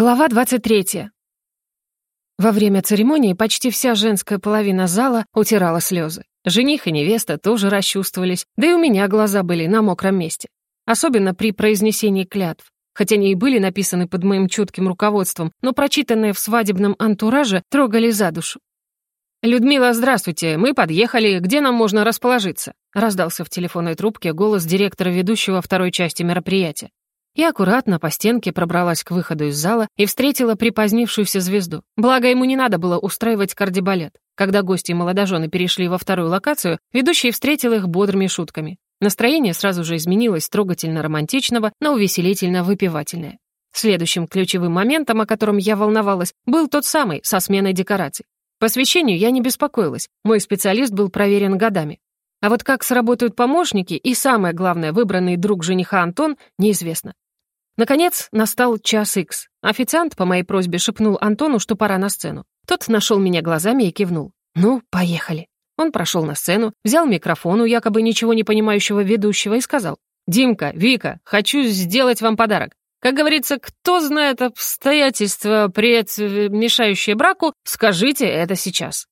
Глава 23. Во время церемонии почти вся женская половина зала утирала слезы. Жених и невеста тоже расчувствовались, да и у меня глаза были на мокром месте. Особенно при произнесении клятв. Хотя они и были написаны под моим чутким руководством, но прочитанные в свадебном антураже трогали за душу. «Людмила, здравствуйте, мы подъехали, где нам можно расположиться?» раздался в телефонной трубке голос директора ведущего второй части мероприятия. Я аккуратно по стенке пробралась к выходу из зала и встретила припозднившуюся звезду. Благо, ему не надо было устраивать кардибалет. Когда гости и молодожены перешли во вторую локацию, ведущий встретил их бодрыми шутками. Настроение сразу же изменилось с трогательно-романтичного на увеселительно-выпивательное. Следующим ключевым моментом, о котором я волновалась, был тот самый, со сменой декораций. По освещению я не беспокоилась, мой специалист был проверен годами. А вот как сработают помощники и, самое главное, выбранный друг жениха Антон, неизвестно. Наконец, настал час икс. Официант по моей просьбе шепнул Антону, что пора на сцену. Тот нашел меня глазами и кивнул. «Ну, поехали». Он прошел на сцену, взял микрофон у якобы ничего не понимающего ведущего и сказал. «Димка, Вика, хочу сделать вам подарок. Как говорится, кто знает обстоятельства, пред... мешающие браку, скажите это сейчас».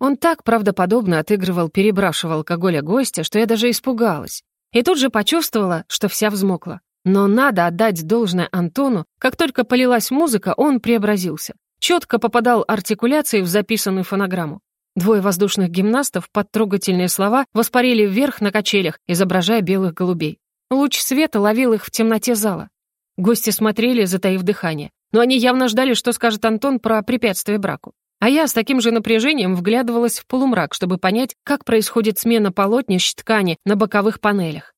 Он так правдоподобно отыгрывал перебрашивал алкоголя гостя, что я даже испугалась. И тут же почувствовала, что вся взмокла. Но надо отдать должное Антону, как только полилась музыка, он преобразился. Четко попадал артикуляцией в записанную фонограмму. Двое воздушных гимнастов под трогательные слова воспарили вверх на качелях, изображая белых голубей. Луч света ловил их в темноте зала. Гости смотрели, затаив дыхание. Но они явно ждали, что скажет Антон про препятствие браку. А я с таким же напряжением вглядывалась в полумрак, чтобы понять, как происходит смена полотнищ ткани на боковых панелях.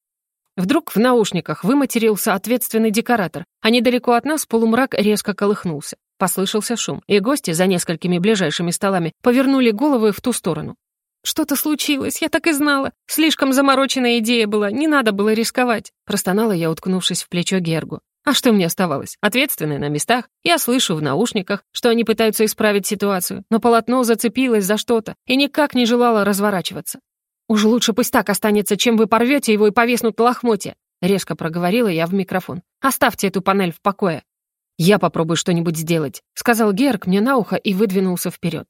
Вдруг в наушниках выматерился ответственный декоратор, а недалеко от нас полумрак резко колыхнулся. Послышался шум, и гости за несколькими ближайшими столами повернули головы в ту сторону. «Что-то случилось, я так и знала. Слишком замороченная идея была, не надо было рисковать», простонала я, уткнувшись в плечо Гергу. А что мне оставалось? Ответственные на местах. Я слышу в наушниках, что они пытаются исправить ситуацию, но полотно зацепилось за что-то и никак не желало разворачиваться. «Уж лучше пусть так останется, чем вы порвете его и повеснут на лохмотье», резко проговорила я в микрофон. «Оставьте эту панель в покое». «Я попробую что-нибудь сделать», сказал Герк мне на ухо и выдвинулся вперед.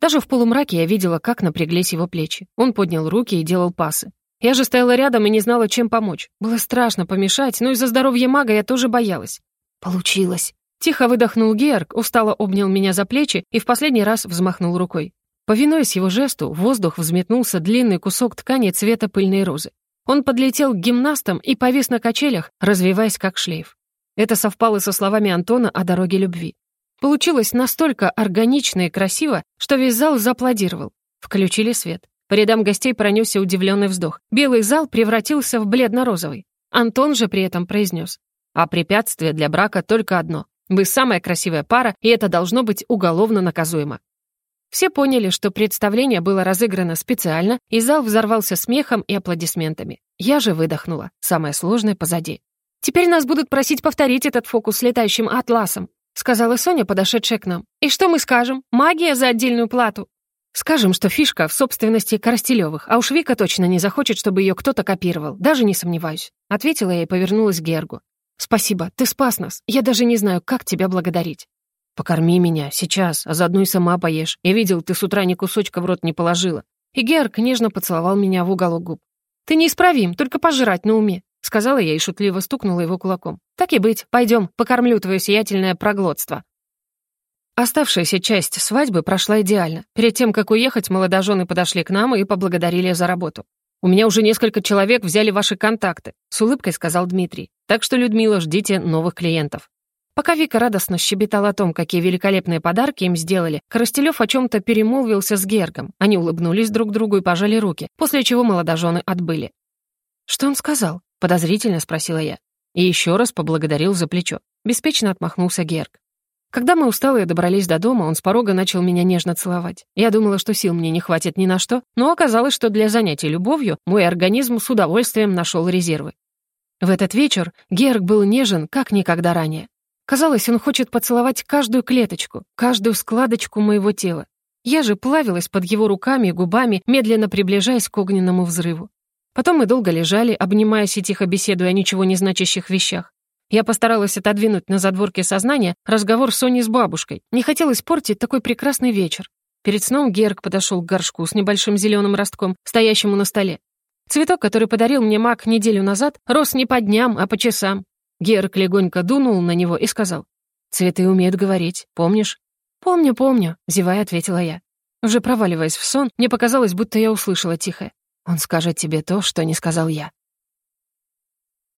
Даже в полумраке я видела, как напряглись его плечи. Он поднял руки и делал пасы. Я же стояла рядом и не знала, чем помочь. Было страшно помешать, но из-за здоровья мага я тоже боялась. «Получилось». Тихо выдохнул Герк, устало обнял меня за плечи и в последний раз взмахнул рукой. Повинуясь его жесту, в воздух взметнулся длинный кусок ткани цвета пыльной розы. Он подлетел к гимнастам и повис на качелях, развиваясь как шлейф. Это совпало со словами Антона о дороге любви. Получилось настолько органично и красиво, что весь зал зааплодировал. Включили свет. По рядам гостей пронесся удивленный вздох. Белый зал превратился в бледно-розовый. Антон же при этом произнес. А препятствие для брака только одно. Вы самая красивая пара, и это должно быть уголовно наказуемо. Все поняли, что представление было разыграно специально, и зал взорвался смехом и аплодисментами. Я же выдохнула. Самое сложное позади. «Теперь нас будут просить повторить этот фокус с летающим атласом», сказала Соня, подошедшая к нам. «И что мы скажем? Магия за отдельную плату?» «Скажем, что фишка в собственности Коростелевых, а уж Вика точно не захочет, чтобы ее кто-то копировал, даже не сомневаюсь», ответила я и повернулась к Гергу. «Спасибо, ты спас нас. Я даже не знаю, как тебя благодарить». «Покорми меня, сейчас, а заодно и сама поешь. Я видел, ты с утра ни кусочка в рот не положила». И Георг нежно поцеловал меня в уголок губ. «Ты неисправим, только пожрать на уме», — сказала я и шутливо стукнула его кулаком. «Так и быть, пойдем, покормлю твое сиятельное проглотство». Оставшаяся часть свадьбы прошла идеально. Перед тем, как уехать, молодожены подошли к нам и поблагодарили за работу. «У меня уже несколько человек взяли ваши контакты», — с улыбкой сказал Дмитрий. «Так что, Людмила, ждите новых клиентов». Пока Вика радостно щебетала о том, какие великолепные подарки им сделали, Коростелев о чем-то перемолвился с Гергом. Они улыбнулись друг другу и пожали руки, после чего молодожены отбыли. «Что он сказал?» — подозрительно спросила я. И еще раз поблагодарил за плечо. Беспечно отмахнулся Герг. Когда мы усталые добрались до дома, он с порога начал меня нежно целовать. Я думала, что сил мне не хватит ни на что, но оказалось, что для занятий любовью мой организм с удовольствием нашел резервы. В этот вечер Герг был нежен, как никогда ранее. Казалось, он хочет поцеловать каждую клеточку, каждую складочку моего тела. Я же плавилась под его руками и губами, медленно приближаясь к огненному взрыву. Потом мы долго лежали, обнимаясь и тихо беседуя о ничего не значащих вещах. Я постаралась отодвинуть на задворке сознания разговор Сони с бабушкой. Не хотелось портить такой прекрасный вечер. Перед сном Герк подошел к горшку с небольшим зеленым ростком, стоящему на столе. Цветок, который подарил мне маг неделю назад, рос не по дням, а по часам. Герк легонько дунул на него и сказал, «Цветы умеют говорить, помнишь?» «Помню, помню», — зевая ответила я. Уже проваливаясь в сон, мне показалось, будто я услышала тихое. «Он скажет тебе то, что не сказал я».